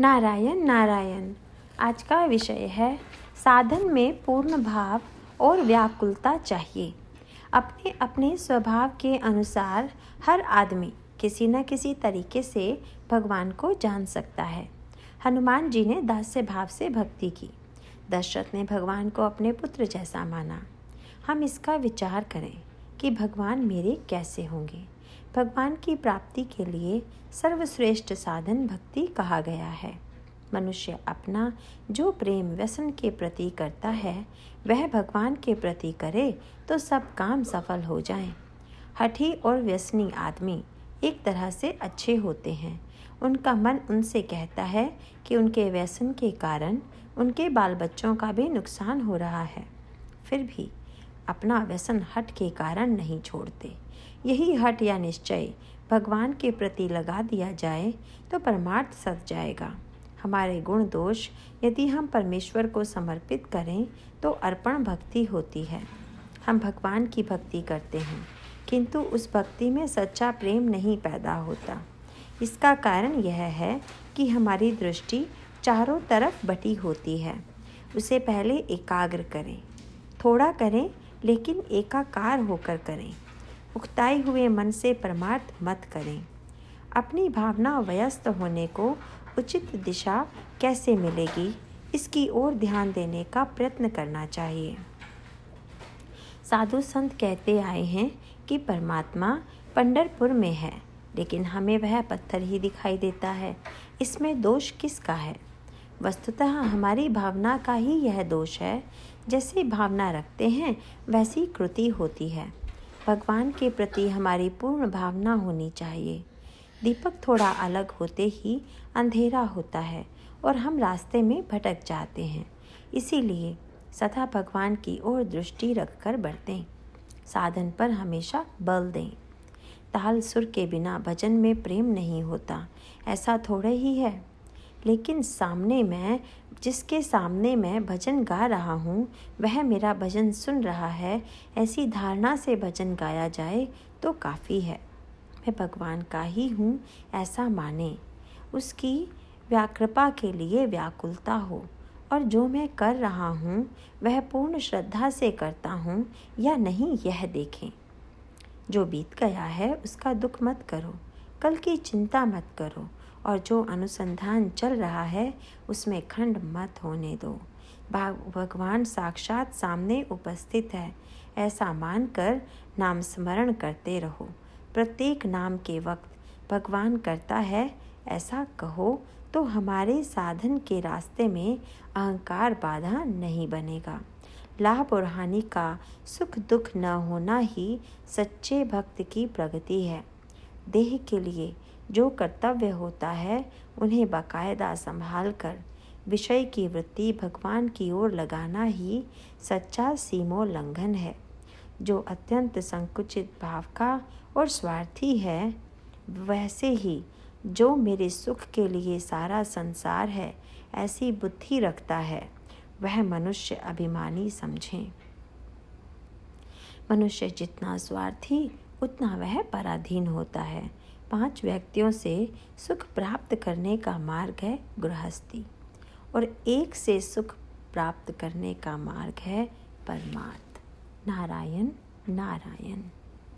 नारायण नारायण। आज का विषय है, साधन में पूर्ण भाव और व्याकुलता चाहिए। अपने अपने स्वभाव के अनुसार हर आदमी किसी न किसी तरीके से भगवान को जान सकता है। हनुमान जी ने दास्य भाव से भक्ति की। दशरथ ने भगवान को अपने पुत्र जैसा माना। हम इसका विचार करें कि भगवान मेरे कैसे होंगे। भगवान की प्राप्ति के लिए सर्वश्रेष्ठ साधन भक्ति कहा गया है। मनुष्य अपना जो प्रेम व्यसन के प्रति करता है, वह भगवान के प्रति करे तो सब काम सफल हो जाएँ। हठी और व्यसनी आदमी एक तरह से अच्छे होते हैं। उनका मन उनसे कहता है कि उनके व्यसन के कारण उनके बाल बच्चों का भी नुकसान हो रहा है। फिर भी अपना व्यसन हट के कारण नहीं छोड़ते। यही हट या निश्चय भगवान के प्रति लगा दिया जाए तो परमार्थ सत जाएगा। हमारे गुण दोष यदि हम परमेश्वर को समर्पित करें तो अर्पण भक्ति होती है। हम भगवान की भक्ति करते हैं, किंतु उस भक्ति में सच्चा प्रेम नहीं पैदा होता। इसका कारण यह है कि हमारी दृष्टि चारों तरफ़ बटी होती है। उसे पहले एकाग्र करें, थोड़ा करें लेकिन एकाकार होकर करें। उकताए हुए मन से परमार्थ मत करें। अपनी भावना व्यस्त होने को उचित दिशा कैसे मिलेगी, इसकी ओर ध्यान देने का प्रयत्न करना चाहिए। साधु संत कहते आए हैं कि परमात्मा पंडरपुर में है, लेकिन हमें वह पत्थर ही दिखाई देता है। इसमें दोष किसका है? वस्तुतः हमारी भावना का ही यह दोष है जैसे भावना रखते हैं, वैसी कृति होती है। भगवान के प्रति हमारी पूर्ण भावना होनी चाहिए। दीपक थोड़ा अलग होते ही अंधेरा होता है और हम रास्ते में भटक जाते हैं। इसीलिए सदा भगवान की ओर दृष्टि रखकर बढ़तें। साधन पर हमेशा बल दें। ताल सुर के बिना भजन में प्रेम नहीं होता। ऐसा थोड़े ही है। लेकिन सामने मैं, जिसके सामने मैं भजन गा रहा हूँ, वह मेरा भजन सुन रहा है, ऐसी धारणा से भजन गाया जाए तो काफ़ी है। मैं भगवान का ही हूँ, ऐसा माने। उसकी व्याकृपा के लिए व्याकुलता हो, और जो मैं कर रहा हूँ, वह पूर्ण श्रद्धा से करता हूँ, या नहीं, यह देखें। जो बीत गया है, उसका दुख मत करो। कल की चिंता मत करो और जो अनुसंधान चल रहा है, उसमें खंड मत होने दो। भगवान साक्षात सामने उपस्थित है, ऐसा मानकर नाम स्मरण करते रहो। प्रत्येक नाम के वक्त भगवान करता है, ऐसा कहो तो हमारे साधन के रास्ते में अहंकार बाधा नहीं बनेगा। लाभ और हानि का सुख दुख न होना ही सच्चे भक्त की प्रगति है। देह के लिए जो कर्तव्य होता है, उन्हें बाकायदा संभाल कर विषय की वृत्ति भगवान की ओर लगाना ही सच्चा सीमोल्लंघन है। जो अत्यंत संकुचित भाव का और स्वार्थी है, वैसे ही जो मेरे सुख के लिए सारा संसार है, ऐसी बुद्धि रखता है, वह मनुष्य अभिमानी समझें। मनुष्य जितना स्वार्थी उतना वह पराधीन होता है। पाँच व्यक्तियों से सुख प्राप्त करने का मार्ग है गृहस्थी और एक से सुख प्राप्त करने का मार्ग है परमार्थ। नारायण नारायण।